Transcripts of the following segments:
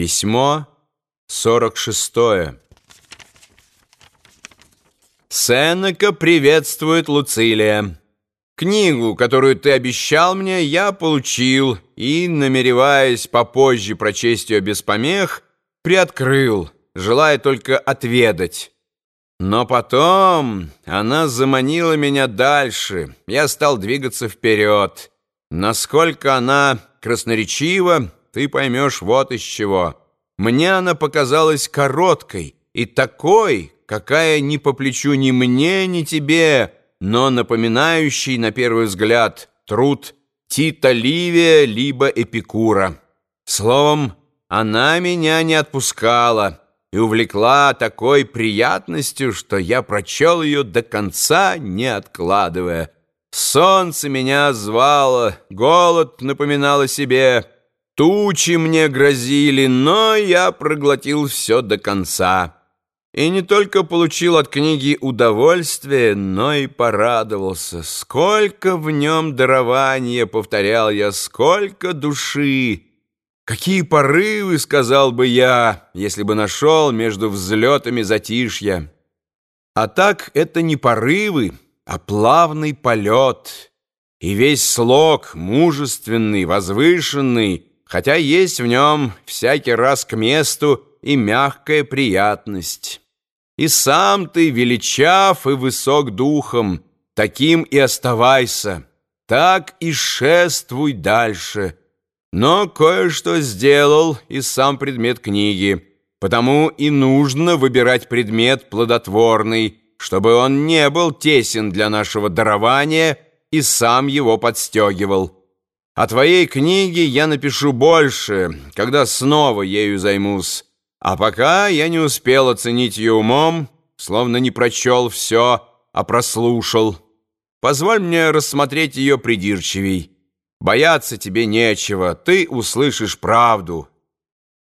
Письмо 46. Сенека приветствует Луцилия. Книгу, которую ты обещал мне, я получил и, намереваясь попозже прочесть ее без помех, приоткрыл, желая только отведать. Но потом она заманила меня дальше, я стал двигаться вперед. Насколько она красноречива, ты поймешь вот из чего. Мне она показалась короткой и такой, какая ни по плечу ни мне, ни тебе, но напоминающий, на первый взгляд, труд Тита Ливия либо Эпикура. Словом, она меня не отпускала и увлекла такой приятностью, что я прочел ее до конца, не откладывая. Солнце меня звало, голод напоминал о себе — Тучи мне грозили, но я проглотил все до конца. И не только получил от книги удовольствие, но и порадовался. Сколько в нем дарования, повторял я, сколько души. Какие порывы, сказал бы я, если бы нашел между взлетами затишья. А так это не порывы, а плавный полет. И весь слог мужественный, возвышенный, хотя есть в нем всякий раз к месту и мягкая приятность. И сам ты величав и высок духом, таким и оставайся, так и шествуй дальше. Но кое-что сделал и сам предмет книги, потому и нужно выбирать предмет плодотворный, чтобы он не был тесен для нашего дарования и сам его подстегивал. О твоей книге я напишу больше, когда снова ею займусь. А пока я не успел оценить ее умом, словно не прочел все, а прослушал. Позволь мне рассмотреть ее придирчивей. Бояться тебе нечего, ты услышишь правду.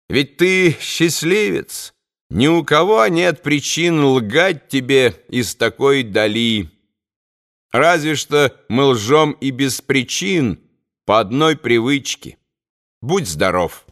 Ведь ты счастливец. Ни у кого нет причин лгать тебе из такой дали. Разве что мы лжем и без причин, по одной привычке. Будь здоров!